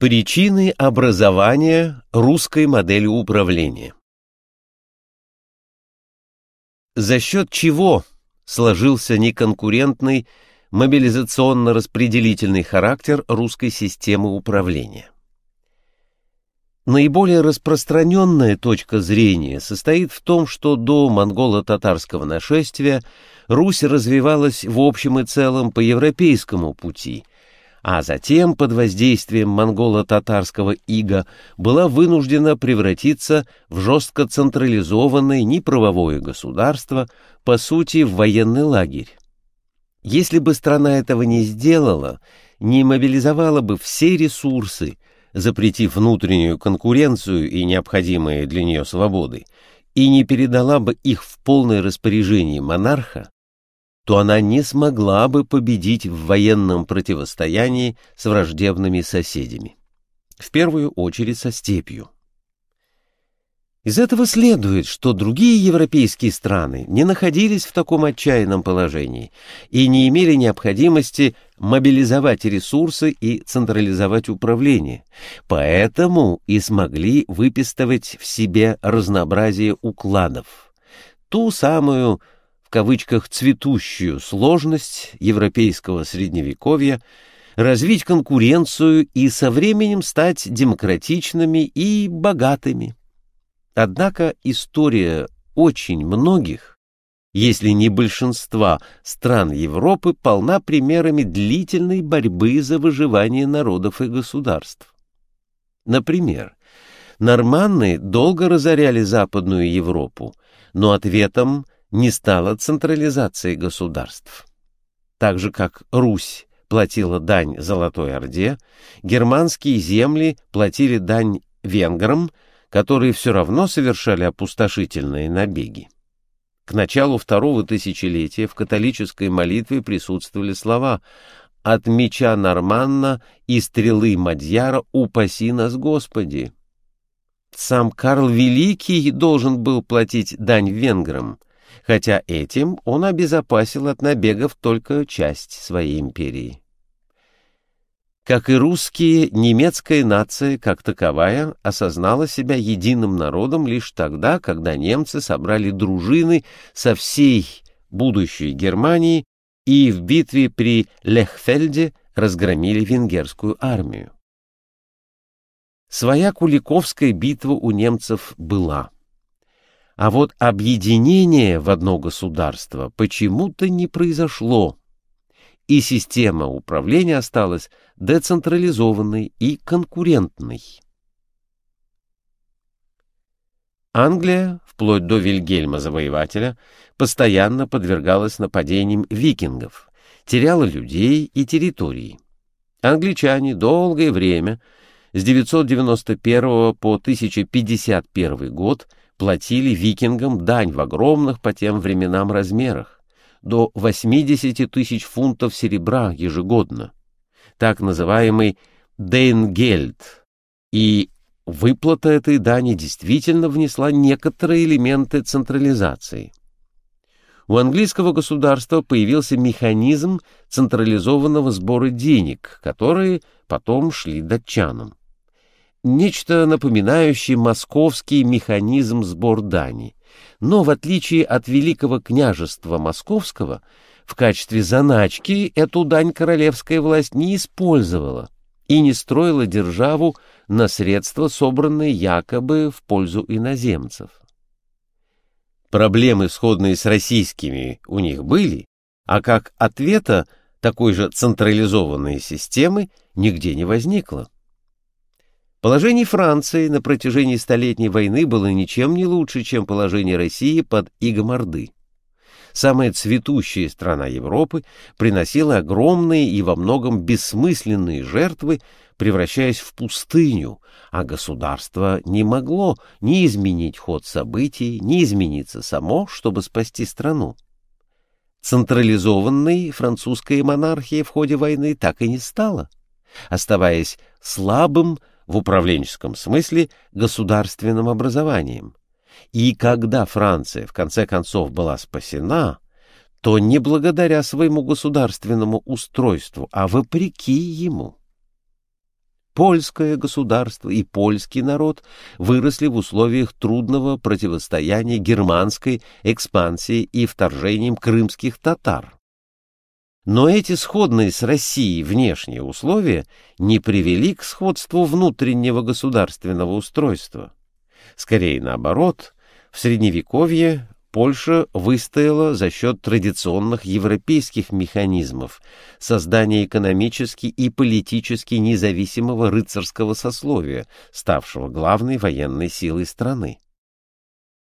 Причины образования русской модели управления За счет чего сложился неконкурентный мобилизационно-распределительный характер русской системы управления? Наиболее распространенная точка зрения состоит в том, что до монголо-татарского нашествия Русь развивалась в общем и целом по европейскому пути – а затем под воздействием монголо-татарского ига была вынуждена превратиться в жестко централизованное неправовое государство, по сути, в военный лагерь. Если бы страна этого не сделала, не мобилизовала бы все ресурсы, запретив внутреннюю конкуренцию и необходимые для нее свободы, и не передала бы их в полное распоряжение монарха, то она не смогла бы победить в военном противостоянии с враждебными соседями, в первую очередь со степью. Из этого следует, что другие европейские страны не находились в таком отчаянном положении и не имели необходимости мобилизовать ресурсы и централизовать управление, поэтому и смогли выпистывать в себе разнообразие укладов, ту самую в кавычках «цветущую сложность европейского средневековья», развить конкуренцию и со временем стать демократичными и богатыми. Однако история очень многих, если не большинства, стран Европы полна примерами длительной борьбы за выживание народов и государств. Например, норманны долго разоряли Западную Европу, но ответом не стало централизацией государств. Так же, как Русь платила дань Золотой Орде, германские земли платили дань венграм, которые все равно совершали опустошительные набеги. К началу второго тысячелетия в католической молитве присутствовали слова «От меча Норманна и стрелы Мадьяра упаси нас, Господи!» Сам Карл Великий должен был платить дань венграм – хотя этим он обезопасил от набегов только часть своей империи. Как и русские, немецкая нация, как таковая, осознала себя единым народом лишь тогда, когда немцы собрали дружины со всей будущей Германии и в битве при Лехфельде разгромили венгерскую армию. Своя Куликовская битва у немцев была. А вот объединение в одно государство почему-то не произошло, и система управления осталась децентрализованной и конкурентной. Англия, вплоть до Вильгельма Завоевателя, постоянно подвергалась нападениям викингов, теряла людей и территории. Англичане долгое время, с 991 по 1051 год, платили викингам дань в огромных по тем временам размерах, до 80 тысяч фунтов серебра ежегодно, так называемый «дейнгельд», и выплата этой дани действительно внесла некоторые элементы централизации. У английского государства появился механизм централизованного сбора денег, которые потом шли датчанам нечто напоминающее московский механизм сбор дани. Но в отличие от Великого княжества Московского, в качестве заначки эту дань королевская власть не использовала и не строила державу на средства, собранные якобы в пользу иноземцев. Проблемы, сходные с российскими, у них были, а как ответа такой же централизованной системы нигде не возникло. Положение Франции на протяжении Столетней войны было ничем не лучше, чем положение России под Игоморды. Самая цветущая страна Европы приносила огромные и во многом бессмысленные жертвы, превращаясь в пустыню, а государство не могло ни изменить ход событий, ни измениться само, чтобы спасти страну. Централизованной французская монархия в ходе войны так и не стала, оставаясь слабым, в управленческом смысле государственным образованием. И когда Франция в конце концов была спасена, то не благодаря своему государственному устройству, а вопреки ему. польское государство и польский народ выросли в условиях трудного противостояния германской экспансии и вторжением крымских татар. Но эти сходные с Россией внешние условия не привели к сходству внутреннего государственного устройства. Скорее наоборот, в Средневековье Польша выстояла за счет традиционных европейских механизмов создания экономически и политически независимого рыцарского сословия, ставшего главной военной силой страны.